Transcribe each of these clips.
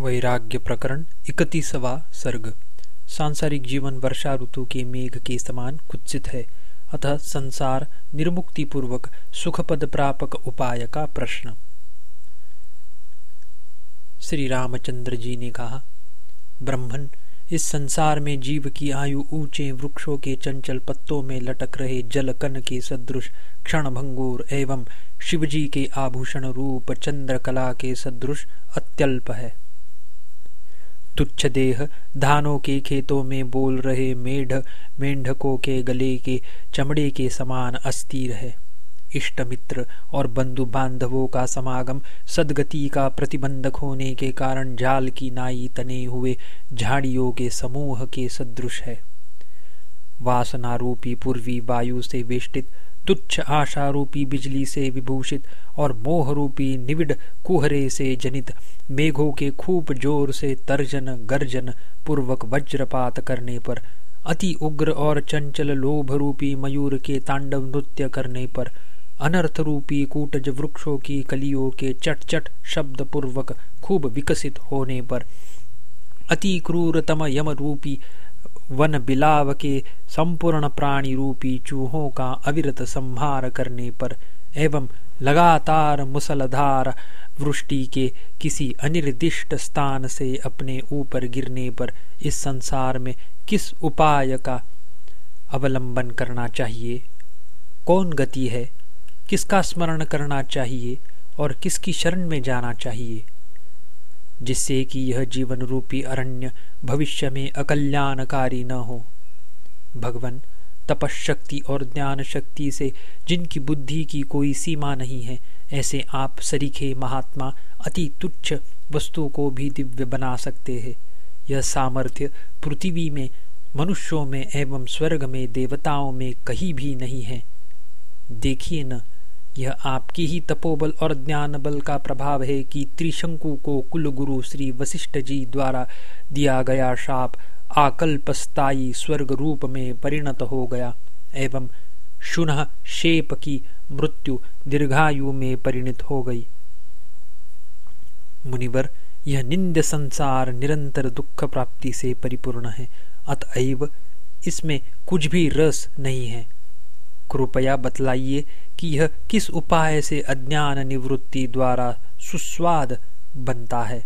वैराग्य प्रकरण, इकतीसवा सर्ग। सांसारिक जीवन वर्षा ऋतु के मेघ के समान कुत्सित है। अतः संसार निर्मुक्ति पूर्वक सुखपद प्रापक उपाय का प्रश्न। श्री रामचंद्र जी ने कहा, ब्रह्मन, इस संसार में जीव की आयु ऊँचे वृक्षों के चंचल पत्तों में लटक रहे जल कन के सदृश क्षण भंगुर एवं शिवजी के आभूषण रूप चंद्रकला के सदृश अत्यल्प है। तुच्छ देह, धानों के खेतों में बोल रहे मेढ, मेंढकों के गले के चमड़े के समान अस्थिर है। इष्ट मित्र और बंधु बांधवों का समागम सदगति का प्रतिबंधक होने के कारण जाल की नाई तने हुए झाड़ियों के समूह के सदृश है। वासना रूपी पूर्वी वायु से वेष्टित तुच्छ आशा रूपी बिजली से विभूषित और मोह रूपी निविड कुहरे से जनित, मेघों के खूब ज़ोर से तर्जन गर्जन पूर्वक वज्रपात करने पर, अति उग्र और चंचल लोभ रूपी मयूर के तांडव नृत्य करने पर अनर्थ रूपी कूटज वृक्षों की कलियों के चट चट शब्द पूर्वक खूब विकसित होने पर, अति क्रूरतम यम रूपी वन बिलाव के संपूर्ण प्राणी रूपी चूहों का अविरत संहार करने पर, एवं लगातार मुसलधार वृष्टि के किसी अनिर्दिष्ट स्थान से अपने ऊपर गिरने पर इस संसार में किस उपाय का अवलंबन करना चाहिए? कौन गति है? किसका स्मरण करना चाहिए? और किसकी शरण में जाना चाहिए? जिससे कि यह जीवन रूपी अरण्य भविष्य में अकल्याणकारी न हो। भगवान तपशक्ति और ज्ञान शक्ति से जिनकी बुद्धि की कोई सीमा नहीं है, ऐसे आप सरीखे महात्मा अति तुच्छ वस्तु को भी दिव्य बना सकते हैं। यह सामर्थ्य पृथ्वी में, मनुष्यों में एवं स्वर्ग में, देवताओं में कहीं भी नहीं है। देखिए न यह आपकी ही तपोबल और ज्ञान बल का प्रभाव है कि त्रिशंकु को कुल गुरु श्री वशिष्ठ जी द्वारा दिया गया शाप आकल्पस्तायी स्वर्ग रूप में परिणत हो गया, एवं शुन शेप की मृत्यु दीर्घायु में परिणत हो गई। मुनिवर, यह निंद संसार निरंतर दुख प्राप्ति से परिपूर्ण है, अतएव इसमें कुछ भी रस नहीं है। कृपया बतलाइए कि यह किस उपाय से अज्ञान निवृत्ति द्वारा सुस्वाद बनता है?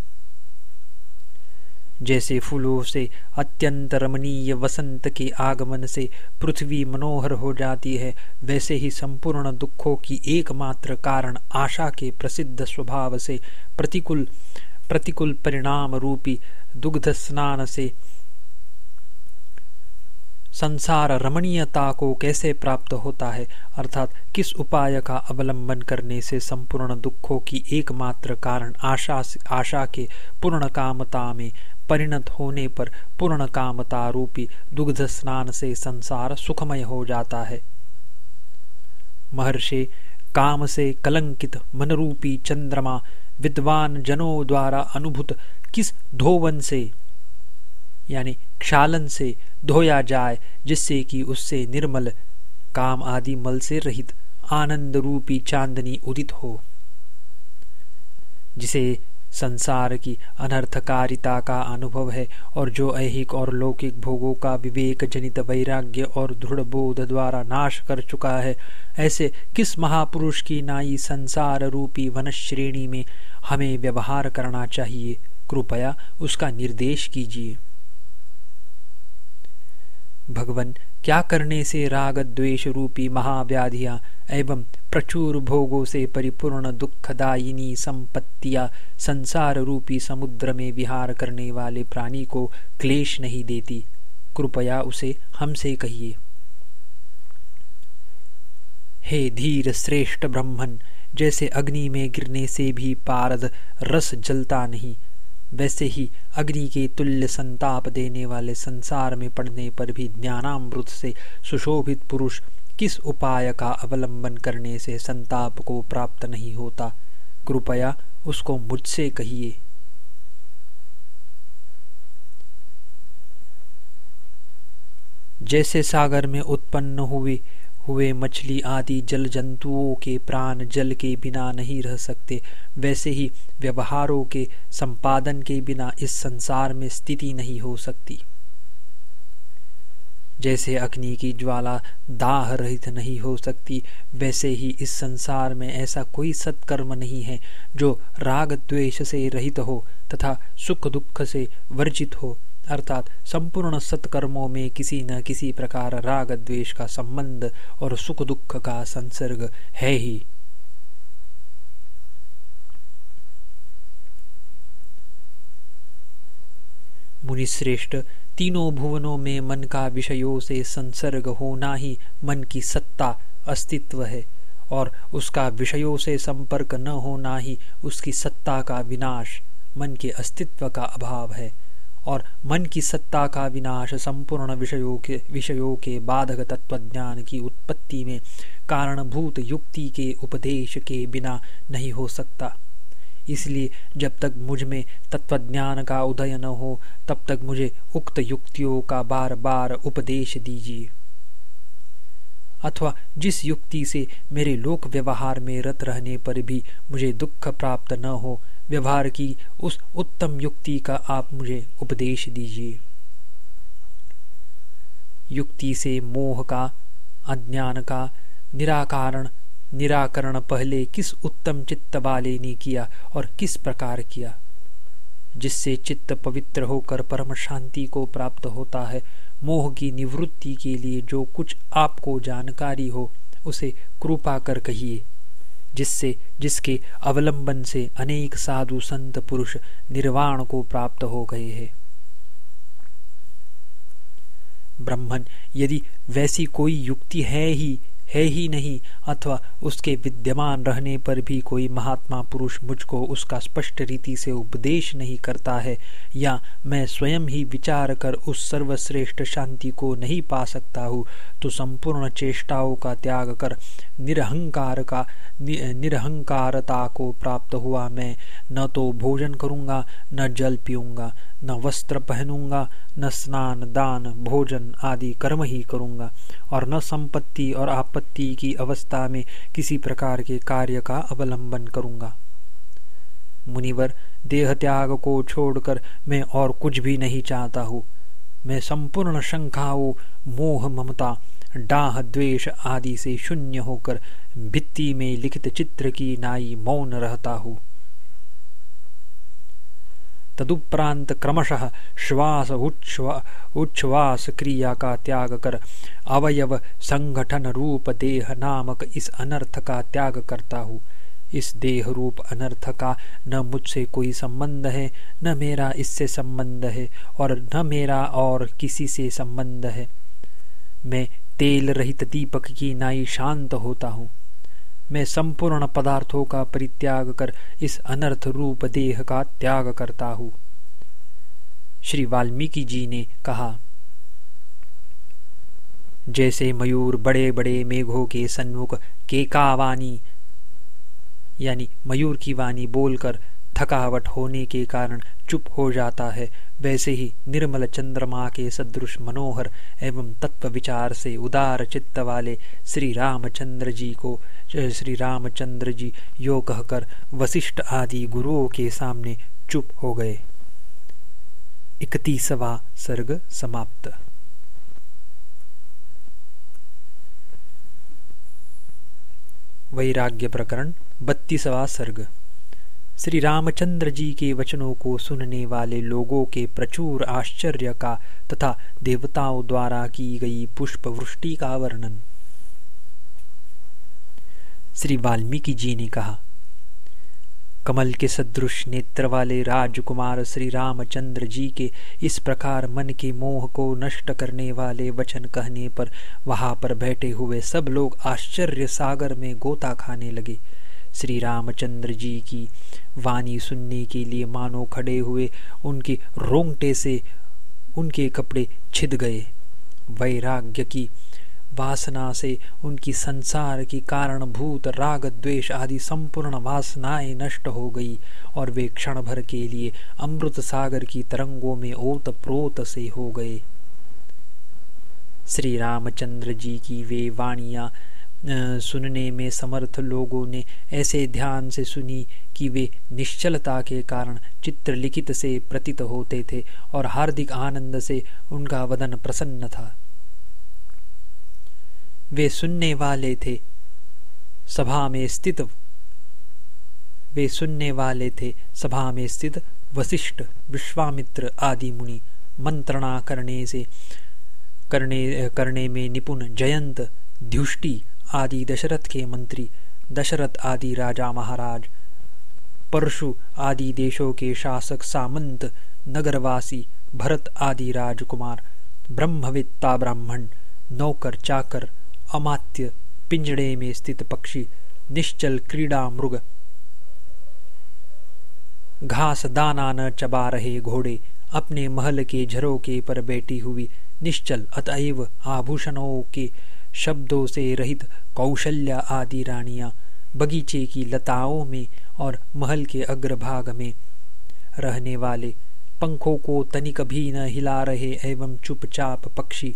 जैसे फूलों से अत्यंत रमणीय वसंत के आगमन से पृथ्वी मनोहर हो जाती है, वैसे ही संपूर्ण दुखों की एकमात्र कारण आशा के प्रसिद्ध स्वभाव से प्रतिकूल प्रतिकूल परिणाम रूपी दुग्ध स्नान से संसार रमणीयता को कैसे प्राप्त होता है? अर्थात किस उपाय का अवलंबन करने से संपूर्ण दुखों की एकमात्र कारण आशा आशा के पूर्ण कामता में परिणत होने पर पूर्ण कामता रूपी दुग्ध स्नान से संसार सुखमय हो जाता है। महर्षि, काम से कलंकित मनरूपी चंद्रमा विद्वान जनों द्वारा अनुभूत किस धोवन से, यानी क्षालन से धोया जाए, जिससे कि उससे निर्मल काम आदि मल से रहित आनंद रूपी चांदनी उदित हो। जिसे संसार की अनर्थकारिता का अनुभव है, और जो ऐहिक और लौकिक भोगों का विवेक जनित वैराग्य और दृढ़ बोध द्वारा नाश कर चुका है, ऐसे किस महापुरुष की नाई संसार रूपी वन श्रेणी में हमें व्यवहार करना चाहिए, कृपया उसका निर्देश कीजिए। भगवान, क्या करने से राग द्वेष रूपी महाव्याधियाँ, एवं प्रचुर भोगों से परिपूर्ण दुखदायिनी संपत्तियाँ संसार रूपी समुद्र में विहार करने वाले प्राणी को क्लेश नहीं देती। कृपया उसे हमसे कहिए। हे धीर श्रेष्ठ ब्रह्मन, जैसे अग्नि में गिरने से भी पारद रस जलता नहीं। वैसे ही अग्नि के तुल्य संताप देने वाले संसार में पड़ने पर भी ज्ञानामृत से सुशोभित पुरुष किस उपाय का अवलंबन करने से संताप को प्राप्त नहीं होता? कृपया उसको मुझसे कहिए। जैसे सागर में उत्पन्न हुए हुए मछली आदि जल जंतुओं के प्राण जल के बिना नहीं रह सकते। वैसे ही व्यवहारों के संपादन के बिना इस संसार में स्थिति नहीं हो सकती। जैसे अग्नि की ज्वाला दाह रहित नहीं हो सकती, वैसे ही इस संसार में ऐसा कोई सत्कर्म नहीं है जो राग द्वेष से रहित हो तथा सुख दुख से वर्जित हो। अर्थात संपूर्ण सत्कर्मों में किसी न किसी प्रकार राग द्वेष का संबंध और सुख दुख का संसर्ग है ही। मुनिश्रेष्ठ, तीनों भुवनों में मन का विषयों से संसर्ग होना ही मन की सत्ता, अस्तित्व है और उसका विषयों से संपर्क न होना ही उसकी सत्ता का विनाश, मन के अस्तित्व का अभाव है। और मन की सत्ता का विनाश संपूर्ण विषयों के विषयों के बाधक तत्वज्ञान की उत्पत्ति में कारणभूत युक्ति के उपदेश के बिना नहीं हो सकता। इसलिए जब तक मुझमें तत्वज्ञान का उदय न हो, तब तक मुझे उक्त युक्तियों का बार बार उपदेश दीजिए। अथवा जिस युक्ति से मेरे लोक व्यवहार में रत रहने पर भी मुझे दुख प्राप्त न हो व्यवहार की उस उत्तम युक्ति का आप मुझे उपदेश दीजिए। युक्ति से मोह का, अज्ञान का, निराकरण निराकरण पहले किस उत्तम चित्त वाले ने किया और किस प्रकार किया? जिससे चित्त पवित्र होकर परम शांति को प्राप्त होता है, मोह की निवृत्ति के लिए जो कुछ आपको जानकारी हो, उसे कृपा कर कहिए। जिससे, जिसके अवलंबन से अनेक साधु संत पुरुष निर्वाण को प्राप्त हो गए हैं। ब्रह्मन, यदि वैसी कोई युक्ति है ही है ही नहीं अथवा उसके विद्यमान रहने पर भी कोई महात्मा पुरुष मुझको उसका स्पष्ट रीति से उपदेश नहीं करता है या मैं स्वयं ही विचार कर उस सर्वश्रेष्ठ शांति को नहीं पा सकता हूँ तो संपूर्ण चेष्टाओं का त्याग कर निरहंकार का नि, निरहंकारता को प्राप्त हुआ मैं। न तो भोजन करूँगा न जल पीऊँगा न वस्त्र पहनूँगा, न स्नान, दान, भोजन आदि कर्म ही करूँगा। और न संपत्ति और आपत्ति की अवस्था में किसी प्रकार के कार्य का अवलंबन करूँगा। मुनिवर, देह त्याग को छोड़कर मैं और कुछ भी नहीं चाहता हूँ। मैं संपूर्ण शंखाओं, मोह, ममता, डाह, द्वेष आदि से शून्य होकर भित्ति में लिखित चित्र की नाई मौन रहता हूँ। तदुपरांत क्रमशः श्वास उच्छ्वास क्रिया का त्याग कर अवयव संगठन रूप देह नामक इस अनर्थ का त्याग करता हूँ। इस देह रूप अनर्थ का न मुझसे कोई संबंध है, न मेरा इससे संबंध है, और न मेरा और किसी से संबंध है। मैं तेल रहित दीपक की नाई शांत होता हूँ। मैं संपूर्ण पदार्थों का परित्याग कर इस अनर्थ रूप देह का त्याग करता हूँ। श्री वाल्मीकि जी ने कहा, जैसे मयूर बड़े बड़े मेघों के सन्मुख केकावानी, यानी मयूर की वाणी बोलकर थकावट होने के कारण चुप हो जाता है, वैसे ही निर्मल चंद्रमा के सदृश मनोहर एवं तत्व विचार से उदार चित्त वाले श्री रामचंद्र जी को श्री रामचंद्र जी। यो कहकर वशिष्ठ आदि गुरुओं के सामने चुप हो गए। इकतीसवा सर्ग समाप्त। वैराग्य प्रकरण, बत्तीसवा सर्ग। श्री रामचंद्र जी के वचनों को सुनने वाले लोगों के प्रचुर आश्चर्य का तथा देवताओं द्वारा की गई पुष्प वृष्टि का वर्णन। श्री वाल्मीकि जी ने कहा, कमल के सदृश नेत्र वाले राजकुमार श्री रामचंद्र जी के इस प्रकार मन के मोह को नष्ट करने वाले वचन कहने पर वहाँ पर बैठे हुए सब लोग आश्चर्य सागर में गोता खाने लगे। श्री रामचंद्र जी की वाणी सुनने के लिए मानो खड़े हुए उनके रोंगटे से उनके कपड़े छिद गए। वैराग्य की वासना से उनकी संसार की कारणभूत, राग, द्वेष आदि संपूर्ण वासनाएँ नष्ट हो गई और वे क्षण भर के लिए अमृत सागर की तरंगों में ओत प्रोत से हो गए। श्री रामचंद्र जी की वे वाणियाँ सुनने में समर्थ लोगों ने ऐसे ध्यान से सुनी कि वे निश्चलता के कारण चित्र लिखित से प्रतीत होते थे और हार्दिक आनंद से उनका वदन प्रसन्न था। वे सुनने वाले थे। सभा में स्थित वे सुनने वाले थे। सभा में स्थित वशिष्ठ विश्वामित्र आदि मुनि मंत्रणा करने से करने करने में निपुण जयंत ध्युष्टि आदि दशरथ के मंत्री, दशरथ आदि राजा महाराज, परशु आदि देशों के शासक सामंत, नगरवासी, भरत आदि राजकुमार, ब्रह्मवित्ता ब्राह्मण, नौकर चाकर अमात्य पिंजड़े में स्थित पक्षी निश्चल क्रीड़ा मृग। घास दाना न चबा रहे घोड़े अपने महल के झरोके पर बैठी हुई निश्चल अतएव आभूषणों के शब्दों से रहित कौशल्या आदि रानियाँ बगीचे की लताओं में और महल के अग्रभाग में रहने वाले पंखों को तनिक भी न हिला रहे एवं चुपचाप पक्षी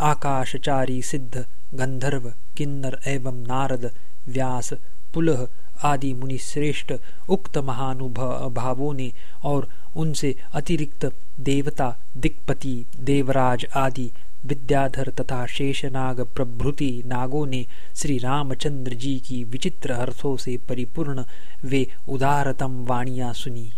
आकाशचारी सिद्ध गंधर्व, किन्नर एवं नारद, व्यास, पुलह आदि मुनि श्रेष्ठ, उक्त महानुभावों ने और उनसे अतिरिक्त देवता, दिक्पति, देवराज आदि, विद्याधर तथा शेषनाग प्रभृति नागों ने श्री रामचंद्र जी की विचित्र अर्थों से परिपूर्ण वे उदारतम वाणियाँ सुनी।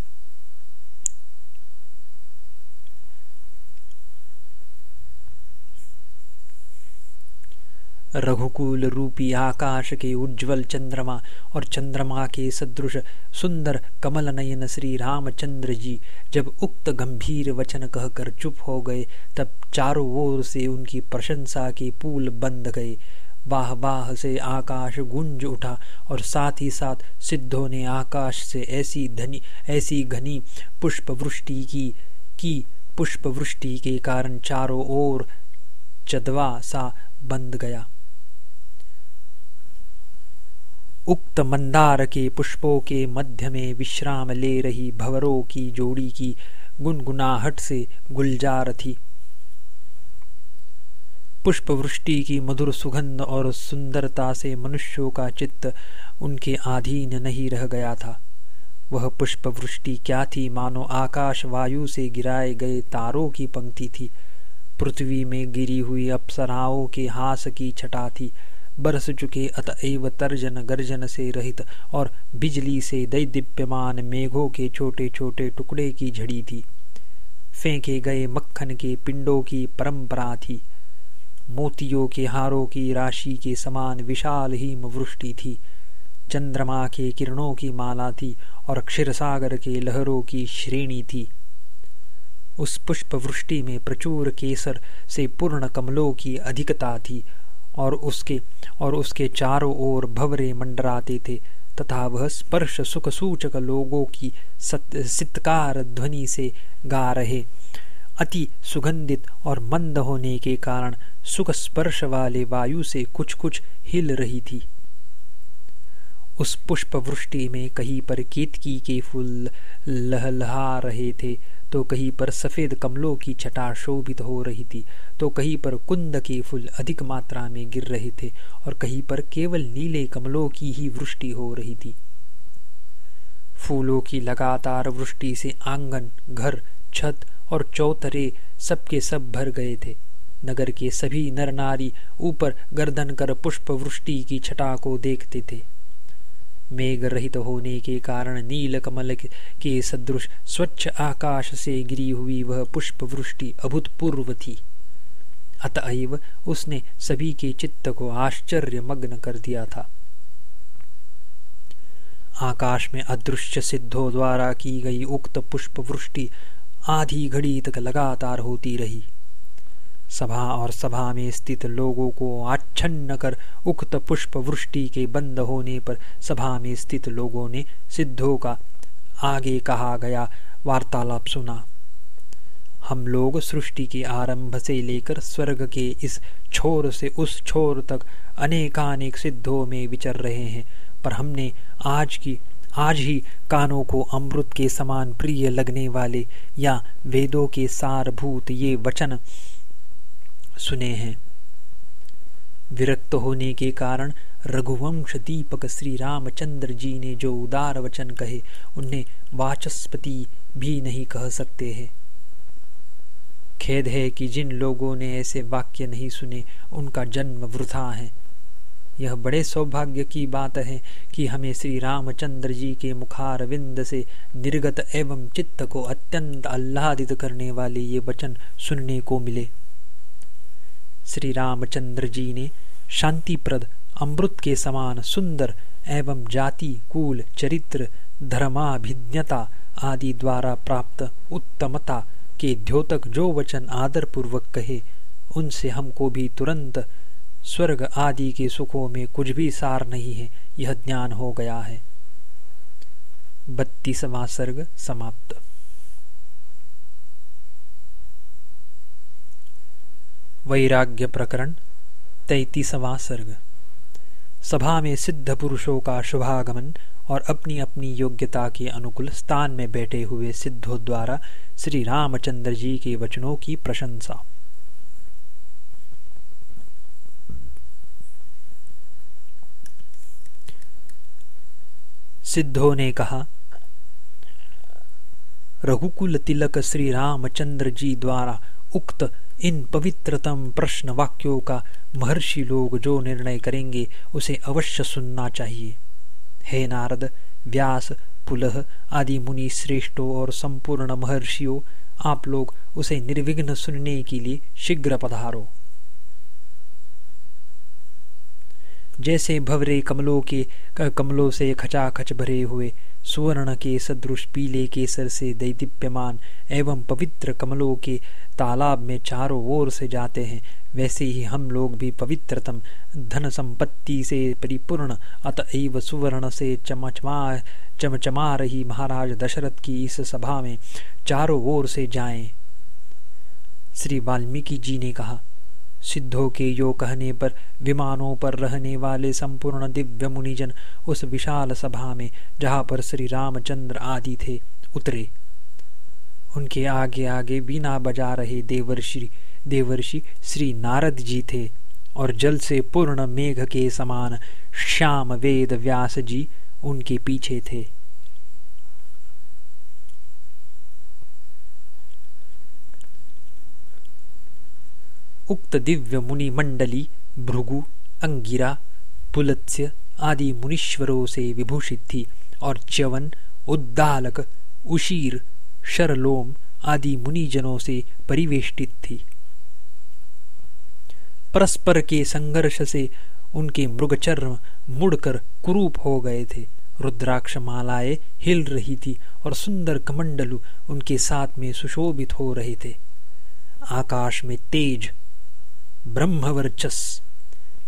रघुकुल रूपी आकाश के उज्जवल चंद्रमा और चंद्रमा के सदृश सुंदर कमल नयन श्री रामचंद्र जी जब उक्त गंभीर वचन कहकर चुप हो गए, तब चारों ओर से उनकी प्रशंसा के पुल बंद गए। वाह वाह से आकाश गुंज उठा और साथ ही साथ सिद्धों ने आकाश से ऐसी धनी, ऐसी घनी पुष्प वृष्टि की की पुष्प वृष्टि के कारण चारों ओर चदवा सा बंद गया। उक्त मंदार के पुष्पों के मध्य में विश्राम ले रही भवरों की जोड़ी की गुनगुनाहट से गुलजार थी। पुष्प वृष्टि की मधुर सुगंध और सुंदरता से मनुष्यों का चित्त उनके अधीन नहीं रह गया था। वह पुष्प वृष्टि क्या थी मानो आकाश वायु से गिराए गए तारों की पंक्ति थी। पृथ्वी में गिरी हुई अप्सराओं के हास की छटा थी। बरस चुके अतएव तर्जन गर्जन से रहित, और बिजली से दैदीप्यमान मेघों के छोटे छोटे टुकड़े की झड़ी थी। फेंके गए मक्खन के पिंडों की परंपरा थी। मोतियों के हारों की राशि के समान विशाल हिम वृष्टि थी। चंद्रमा के किरणों की माला थी, और क्षीरसागर के लहरों की श्रेणी थी। उस पुष्प वृष्टि में प्रचुर केसर से पूर्ण कमलों की अधिकता थी और उसके और उसके चारों ओर भवरे मंडराते थे, तथा वह स्पर्श सुख सूचक लोगों की सितकार ध्वनि से गा रहे। अति सुगंधित और मंद होने के कारण सुख स्पर्श वाले वायु से कुछ कुछ हिल रही थी। उस पुष्प वृष्टि में कहीं पर केतकी के फूल लहलहा रहे थे तो कहीं पर सफ़ेद कमलों की छटा शोभित हो रही थी तो कहीं पर कुंद के फूल अधिक मात्रा में गिर रहे थे और कहीं पर केवल नीले कमलों की ही वृष्टि हो रही थी। फूलों की लगातार वृष्टि से आँगन, घर, छत और चौतरे सबके सब भर गए थे। नगर के सभी नर नारी ऊपर गर्दन कर पुष्प वृष्टि की छटा को देखते थे। मेघ रहित होने के कारण नील कमल के सदृश स्वच्छ आकाश से गिरी हुई वह पुष्प वृष्टि अभूतपूर्व थी। अतएव उसने सभी के चित्त को आश्चर्य मग्न कर दिया था। आकाश में अदृश्य सिद्धों द्वारा की गई उक्त पुष्प वृष्टि आधी घड़ी तक लगातार होती रही। सभा और सभा में स्थित लोगों को आच्छन्न कर उक्त पुष्प वृष्टि के बंद होने पर सभा में स्थित लोगों ने सिद्धों का आगे कहा गया वार्तालाप सुना। हम लोग सृष्टि के आरंभ से लेकर स्वर्ग के इस छोर से उस छोर तक अनेकानेक सिद्धों में विचर रहे हैं, पर हमने आज की, आज ही कानों को अमृत के समान प्रिय लगने वाले या वेदों के सारभूत ये वचन सुने हैं। विरक्त होने के कारण रघुवंश दीपक श्री रामचंद्र जी ने जो उदार वचन कहे, उन्हें वाचस्पति भी नहीं कह सकते हैं। खेद है कि जिन लोगों ने ऐसे वाक्य नहीं सुने, उनका जन्म वृथा है। यह बड़े सौभाग्य की बात है कि हमें श्री रामचंद्र जी के मुखार विंद से निर्गत एवं चित्त को अत्यंत आह्लादित करने वाले ये वचन सुनने को मिले। श्री रामचंद्र जी ने शांतिप्रद, अमृत के समान सुंदर एवं जाति, कूल, चरित्र, धर्माभिज्ञता आदि द्वारा प्राप्त उत्तमता के द्योतक जो वचन आदर पूर्वक कहे, उनसे हमको भी तुरंत स्वर्ग आदि के सुखों में कुछ भी सार नहीं है, यह ज्ञान हो गया है। बत्तीसवा सर्ग समाप्त। वैराग्य प्रकरण तैतीसवा सर्ग सभा में सिद्ध पुरुषों का शुभागमन और अपनी अपनी योग्यता के अनुकूल स्थान में बैठे हुए सिद्धों द्वारा श्री रामचंद्र जी के वचनों की प्रशंसा। सिद्धों ने कहा, रघुकुल तिलक श्री रामचंद्र जी द्वारा उक्त इन पवित्रतम प्रश्न वाक्यों का महर्षि लोग जो निर्णय करेंगे, उसे अवश्य सुनना चाहिए। हे नारद, व्यास, पुलह आदि मुनि श्रेष्ठों और संपूर्ण महर्षियों, आप लोग उसे निर्विघ्न सुनने के लिए शीघ्र पधारो। जैसे भवरे कमलों के, कमलों से खचाखच भरे हुए, सुवर्ण के सदृश पीले केसर से दैदीप्यमान एवं पवित्र कमलों के तालाब में चारों ओर से जाते हैं वैसे ही हम लोग भी पवित्रतम धन संपत्ति से परिपूर्ण, अतएव सुवर्ण से चमचमा चमचमा रही महाराज दशरथ की इस सभा में चारों ओर से जाएँ। श्री वाल्मीकि जी ने कहा, सिद्धों के यो कहने पर, विमानों पर रहने वाले संपूर्ण दिव्य मुनिजन उस विशाल सभा में, जहाँ पर श्री रामचंद्र आदि थे, उतरे उनके आगे आगे बिना बजा रहे देवर्षि देवर्षि श्री नारद जी थे और जल से पूर्ण मेघ के समान श्याम वेद व्यास जी उनके पीछे थे। उक्त दिव्य मुनि मंडली, भृगु, अंगिरा, पुलत्स्य आदि मुनीश्वरों से विभूषित थी और च्यवन, उद्दालक, उशीर शरलोम आदि मुनिजनों से परिवेष्टित थी। परस्पर के संघर्ष से उनके मृगचर्म मुड़कर कुरूप हो गए थे। रुद्राक्ष मालाएँ हिल रही थी और सुंदर कमंडलु उनके साथ में सुशोभित हो रहे थे। आकाश में तेज ब्रह्मवर्चस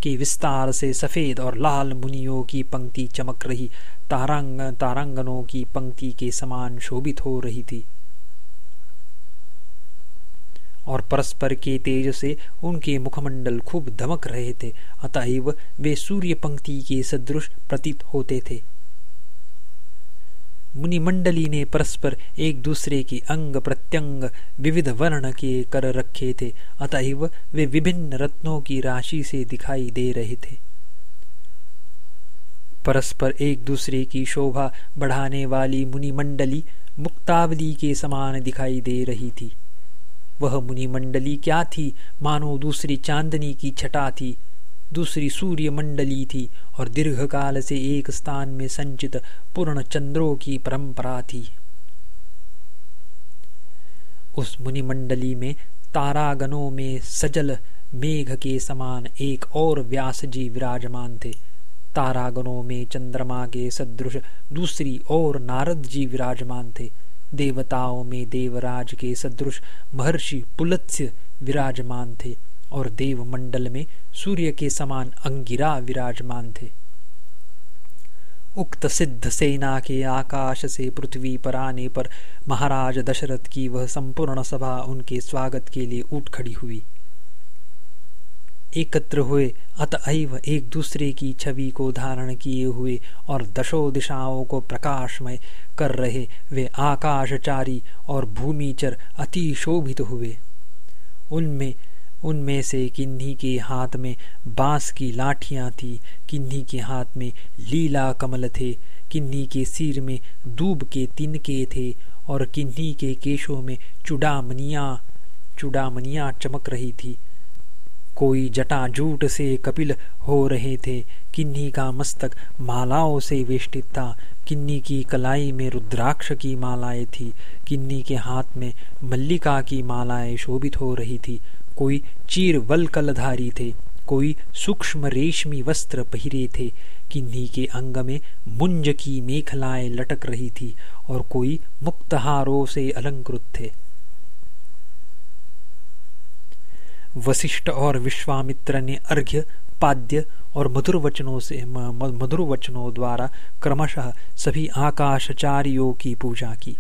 के विस्तार से सफ़ेद और लाल मुनियों की पंक्ति चमक रही। तारांग, तारांगनों की पंक्ति के समान शोभित हो रही थी। और परस्पर के तेज से उनके मुखमंडल खूब धमक रहे थे, अतएव वे सूर्य पंक्ति के सदृश प्रतीत होते थे। मुनिमंडली ने परस्पर एक दूसरे के अंग प्रत्यंग विविध वर्ण के कर रखे थे, अतएव वे विभिन्न रत्नों की राशि से दिखाई दे रहे थे। परस्पर एक दूसरे की शोभा बढ़ाने वाली मुनिमंडली मुक्तावली के समान दिखाई दे रही थी। वह मुनिमंडली क्या थी? मानो दूसरी चांदनी की छटा थी, दूसरी सूर्य मंडली थी और दीर्घकाल से एक स्थान में संचित पूर्ण चंद्रों की परंपरा थी। उस मुनिमंडली में तारागणों में सजल मेघ के समान एक और व्यास जी विराजमान थे। तारागणों में चंद्रमा के सदृश, दूसरी और नारद जी विराजमान थे। देवताओं में देवराज के सदृश, महर्षि पुलत्स्य विराजमान थे और देव मंडल में सूर्य के समान अंगिरा विराजमान थे। उक्त सिद्ध सेना के आकाश से पृथ्वी पर आने पर महाराज दशरथ की वह संपूर्ण सभा उनके स्वागत के लिए उठ खड़ी हुई। एकत्र हुए, अतएव एक दूसरे की छवि को धारण किए हुए और दशो दिशाओं को प्रकाशमय कर रहे, वे आकाशचारी और भूमिचर अति शोभित हुए। उनमें उनमें से किन्हीं के हाथ में बाँस की लाठियाँ थी, किन्हीं के हाथ में लीला कमल थे, किन्हीं के सिर में दूब के तिनके थे और किन्हीं के केशों में चुडामनिया चुडामनिया चमक रही थी। कोई जटाजूट से कपिल हो रहे थे। किन्नी का मस्तक मालाओं से वेष्टित था। किन्नी की कलाई में रुद्राक्ष की मालाएँ थी। किन्नी के हाथ में मल्लिका की मालाएँ शोभित हो रही थी। कोई चीर वलकलधारी थे। कोई सूक्ष्म रेशमी वस्त्र पहिरे थे। किन्हीं के अंग में मुंज की मेखलाएँ लटक रही थी और कोई मुक्तहारों से अलंकृत थे। वशिष्ठ और विश्वामित्र ने अर्घ्य, पाद्य और मधुर वचनों से मधुर वचनों द्वारा क्रमशः सभी आकाशचारियों की पूजा की।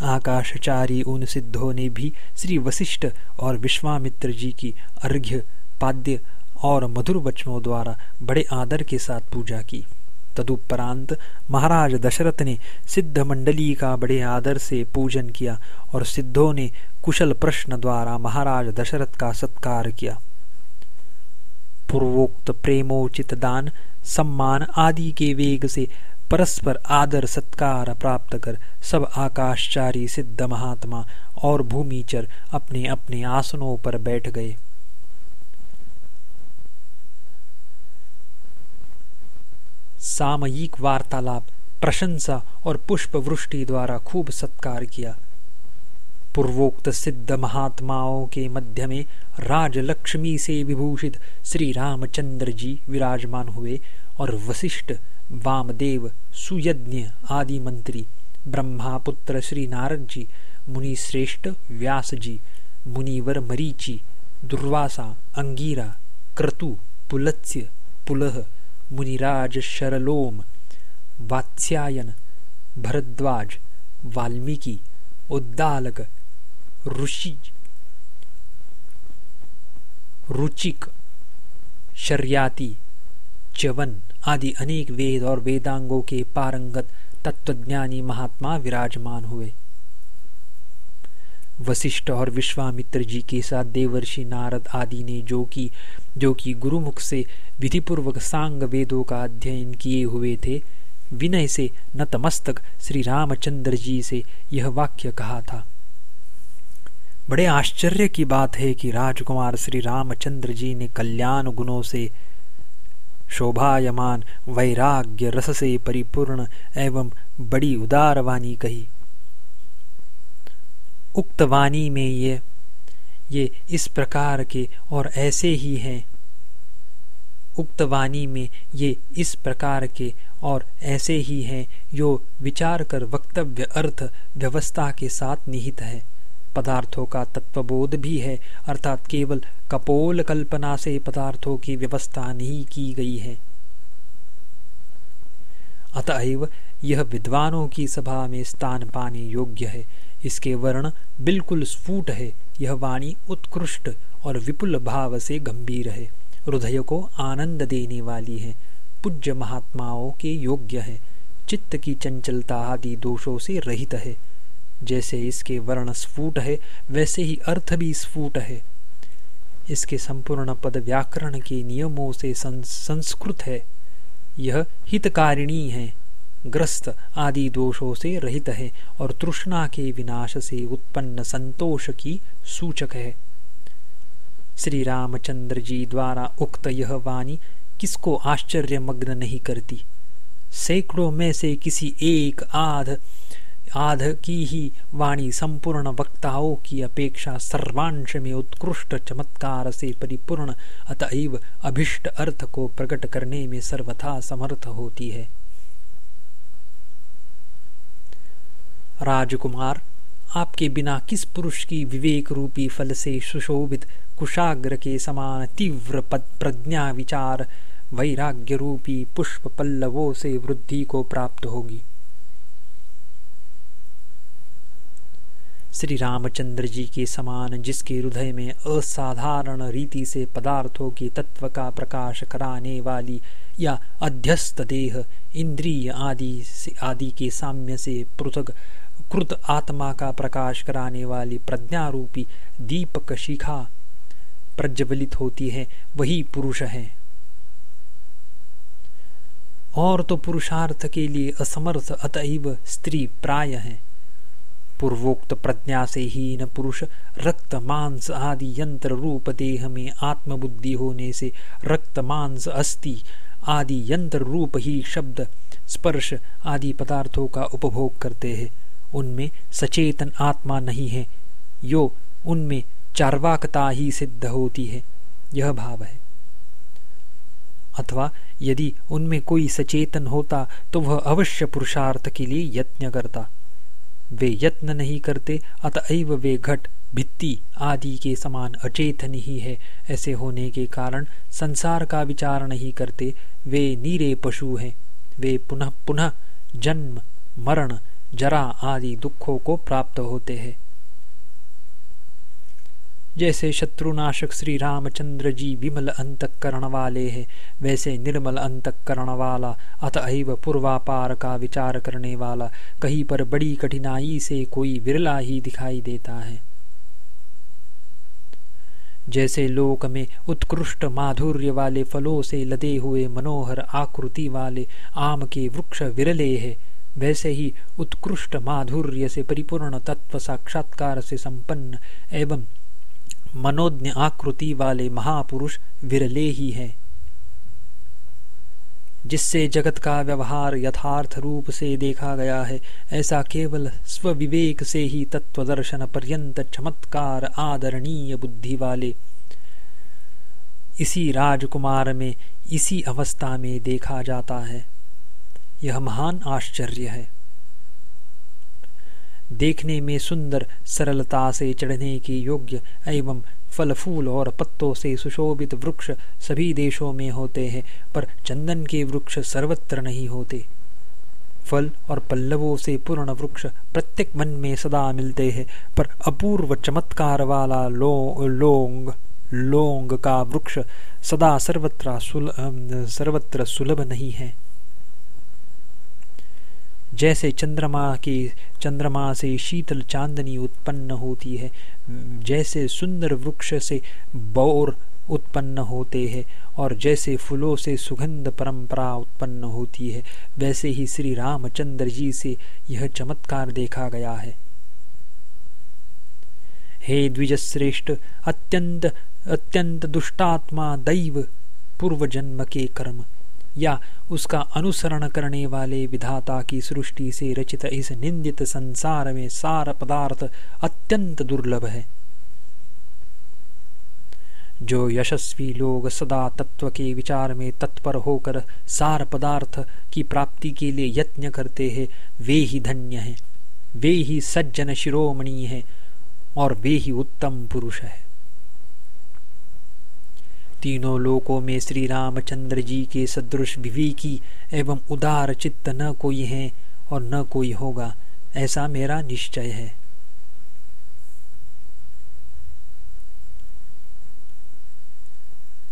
आकाशचारी उन सिद्धों ने भी श्री वशिष्ठ और विश्वामित्र जी की अर्घ्य, पाद्य और मधुर वचनों द्वारा बड़े आदर के साथ पूजा की। तदुपरांत महाराज दशरथ ने सिद्ध मंडली का बड़े आदर से पूजन किया और सिद्धों ने कुशल प्रश्न द्वारा महाराज दशरथ का सत्कार किया। पूर्वोक्त प्रेमोचित दान, सम्मान आदि के वेग से परस्पर आदर सत्कार प्राप्त कर सब आकाशचारी सिद्ध महात्मा और भूमिचर अपने अपने आसनों पर बैठ गए। सामयिक वार्तालाप, प्रशंसा और पुष्प वृष्टि द्वारा खूब सत्कार किया। पूर्वोक्त सिद्ध महात्माओं के मध्य में राजलक्ष्मी से विभूषित श्री रामचंद्र जी विराजमान हुए और वशिष्ठ वामदेव, सुयज्ञ आदि मंत्री, ब्रह्मापुत्र श्री नारद जी मुनि श्रेष्ठ व्यास जी, मुनिवर मरीचि, दुर्वासा, अंगीरा, क्रतु, पुलत्स्य, पुलह मुनिराज शरलोम, वात्स्यायन, भरद्वाज, वाल्मीकि, उद्दालक, ऋषि, रुचिक, शर्याति चवन आदि अनेक वेद और वेदांगों के पारंगत तत्वज्ञानी महात्मा विराजमान हुए। वशिष्ठ और विश्वामित्र जी के साथ देवर्षि नारद आदि ने जो कि जो कि गुरुमुख से विधिपूर्वक सांग वेदों का अध्ययन किए हुए थे, विनय से नतमस्तक श्री रामचंद्र जी से यह वाक्य कहा था। बड़े आश्चर्य की बात है कि राजकुमार श्री रामचंद्र जी ने कल्याण गुणों से शोभायमान, वैराग्य रस से परिपूर्ण एवं बड़ी उदारवाणी कही। उक्त वाणी में ये ये इस प्रकार के और ऐसे ही हैं। उक्त वाणी में ये इस प्रकार के और ऐसे ही हैं जो विचार कर वक्तव्य अर्थ व्यवस्था के साथ निहित है। पदार्थों का तत्वबोध भी है, अर्थात केवल कपोल कल्पना से पदार्थों की व्यवस्था नहीं की गई है। अतएव यह विद्वानों की सभा में स्थान पाने योग्य है। इसके वर्ण बिल्कुल स्फुट है। यह वाणी उत्कृष्ट और विपुल भाव से गंभीर है। हृदय को आनंद देने वाली है। पूज्य महात्माओं के योग्य है। चित्त की चंचलता आदि दोषों से रहित है। जैसे इसके वर्ण स्फुट है, वैसे ही अर्थ भी स्फुट है। इसके संपूर्ण पद व्याकरण के नियमों से संस्कृत है। यह हितकारिणी है। ग्रस्त आदि दोषों से रहित है और तृष्णा के विनाश से उत्पन्न संतोष की सूचक है। श्री रामचंद्र जी द्वारा उक्त यह वाणी किसको आश्चर्य मग्न नहीं करती? सैकड़ों में से किसी एक आध आध की ही वाणी संपूर्ण वक्ताओं की अपेक्षा सर्वांश में उत्कृष्ट चमत्कार से परिपूर्ण, अतएव अभिष्ट अर्थ को प्रकट करने में सर्वथा समर्थ होती है। राजकुमार, आपके बिना किस पुरुष की विवेक रूपी फल से सुशोभित कुशाग्र के समान तीव्र प्रज्ञा विचार वैराग्य रूपी पुष्प पल्लवों से वृद्धि को प्राप्त होगी? श्री रामचंद्र जी के समान जिसके हृदय में असाधारण रीति से पदार्थों के तत्व का प्रकाश कराने वाली या अध्यस्त देह, इंद्रिय आदि आदि के साम्य से पृथक कृत आत्मा का प्रकाश कराने वाली प्रज्ञा रूपी दीपक शिखा प्रज्वलित होती है, वही पुरुष है। और तो पुरुषार्थ के लिए असमर्थ, अतएव स्त्री प्राय है। पूर्वोक्त प्रज्ञा से ही न पुरुष, रक्त, मांस आदि यंत्र रूप देह में आत्मबुद्धि होने से रक्त, मांस, अस्थि आदि यंत्र रूप ही शब्द, स्पर्श आदि पदार्थों का उपभोग करते हैं। उनमें सचेतन आत्मा नहीं है। यो उनमें चारवाकता ही सिद्ध होती है। यह भाव है। अथवा यदि उनमें कोई सचेतन होता तो वह अवश्य पुरुषार्थ के लिए यत्न करता। वे यत्न नहीं करते अतएव वे घट, भित्ति आदि के समान अचेतन ही है। ऐसे होने के कारण संसार का विचार नहीं करते। वे नीरे पशु हैं। वे पुनः पुनः जन्म, मरण जरा आदि दुखों को प्राप्त होते हैं। जैसे शत्रुनाशक श्री रामचंद्र जी विमल अंतकरण वाले हैं, वैसे निर्मल अंतकरण वाला, अतएव पूर्वापार का विचार करने वाला, कहीं पर बड़ी कठिनाई से कोई विरला ही दिखाई देता है। जैसे लोक में उत्कृष्ट माधुर्य वाले फलों से लदे हुए मनोहर आकृति वाले आम के वृक्ष विरले हैं वैसे ही उत्कृष्ट माधुर्य से परिपूर्ण तत्व साक्षात्कार से संपन्न एवं मनोज्ञ आकृति वाले महापुरुष विरले ही हैं जिससे जगत का व्यवहार यथार्थ रूप से देखा गया है। ऐसा केवल स्वविवेक से ही तत्व दर्शन पर्यंत चमत्कार आदरणीय बुद्धि वाले इसी राजकुमार में, इसी अवस्था में देखा जाता है। यह महान आश्चर्य है। देखने में सुंदर सरलता से चढ़ने के योग्य एवं फल फूल और पत्तों से सुशोभित वृक्ष सभी देशों में होते हैं पर चंदन के वृक्ष सर्वत्र नहीं होते। फल और पल्लवों से पूर्ण वृक्ष प्रत्येक मन में सदा मिलते हैं पर अपूर्व चमत्कार वाला लो, लोंग लोंग का वृक्ष सदा सर्वत्र सुल, सर्वत्र सुलभ नहीं है। जैसे चंद्रमा के, चंद्रमा से शीतल चांदनी उत्पन्न होती है, जैसे सुंदर वृक्ष से बौर उत्पन्न होते हैं, और जैसे फूलों से सुगंध परंपरा उत्पन्न होती है, वैसे ही श्री रामचंद्र जी से यह चमत्कार देखा गया है। हे द्विजश्रेष्ठ, अत्यंत अत्यंत दुष्टात्मा, दैव पूर्व जन्म के कर्म। या उसका अनुसरण करने वाले विधाता की सृष्टि से रचित इस निंदित संसार में सार पदार्थ अत्यंत दुर्लभ है। जो यशस्वी लोग सदा तत्व के विचार में तत्पर होकर सार पदार्थ की प्राप्ति के लिए यत्न करते हैं, वे ही धन्य हैं, वे ही सज्जन शिरोमणि हैं और वे ही उत्तम पुरुष है। तीनों लोकों में श्री रामचंद्र जी के सदृश विवेकी एवं उदार चित्त न कोई है और न कोई होगा, ऐसा मेरा निश्चय है।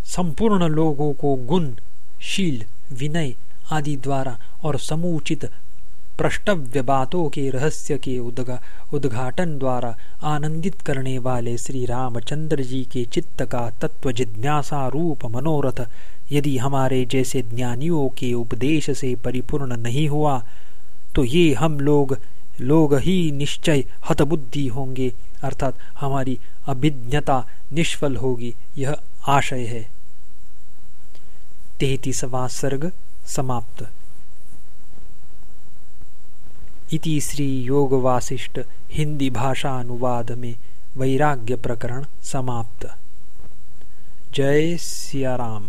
संपूर्ण लोगों को गुण, शील, विनय आदि द्वारा और समुचित प्रष्टव्य बातों के रहस्य के उद्घाटन द्वारा आनंदित करने वाले श्री रामचंद्र जी के चित्त का तत्व जिज्ञासा रूप मनोरथ, यदि हमारे जैसे ज्ञानियों के उपदेश से परिपूर्ण नहीं हुआ तो ये हम लोग लोग ही निश्चय हतबुद्धि होंगे, अर्थात हमारी अभिज्ञता निष्फल होगी, यह आशय है। तेतीसवा सर्ग समाप्त। इति श्री योग वासिष्ठ हिंदी भाषा अनुवाद में वैराग्य प्रकरण समाप्त। जय सिया राम